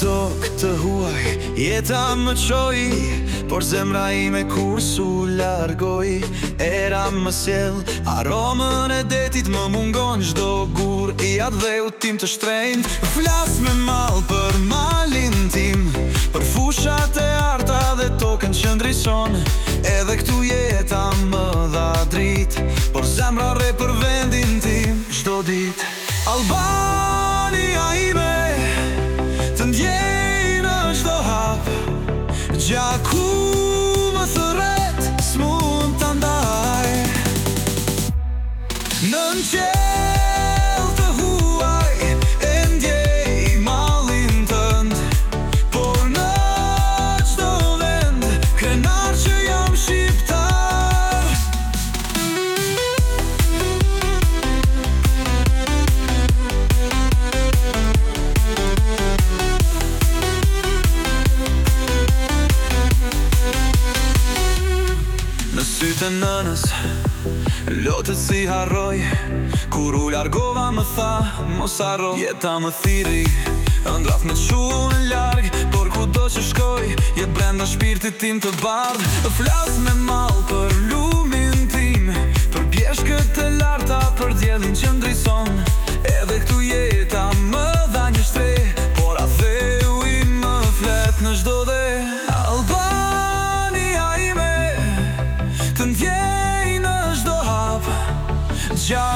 tok të huaj Jeta më qoj Por zemra i me kur su largoj Era më sjell Aromën e detit më mungon Gjdo gur i atë dhe utim të shtrejn Flas me mal për malin tim Për fushat e arta dhe tokën që ndrison Edhe këtu jeta më dha drit Por zemra re për vendin tim Gjdo dit Albani Nën qel të huaj ndjej malin tënd Por në qdo vend Kënar që jam shqiptar Në sytë në nësë Lotë të si harroj Kur u largova më tha Mos arro Jeta më thiri Ndrath me qu në ljarg Por ku do që shkoj Jetë brenda shpirtit tim të bard Flas me mal për lu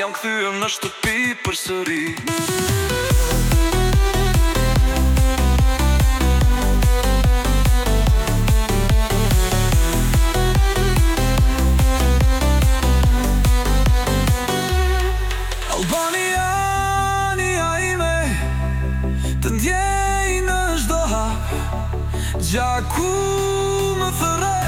Jam këthyën në shtëpi për sëri Gjaku ime Të në më thërë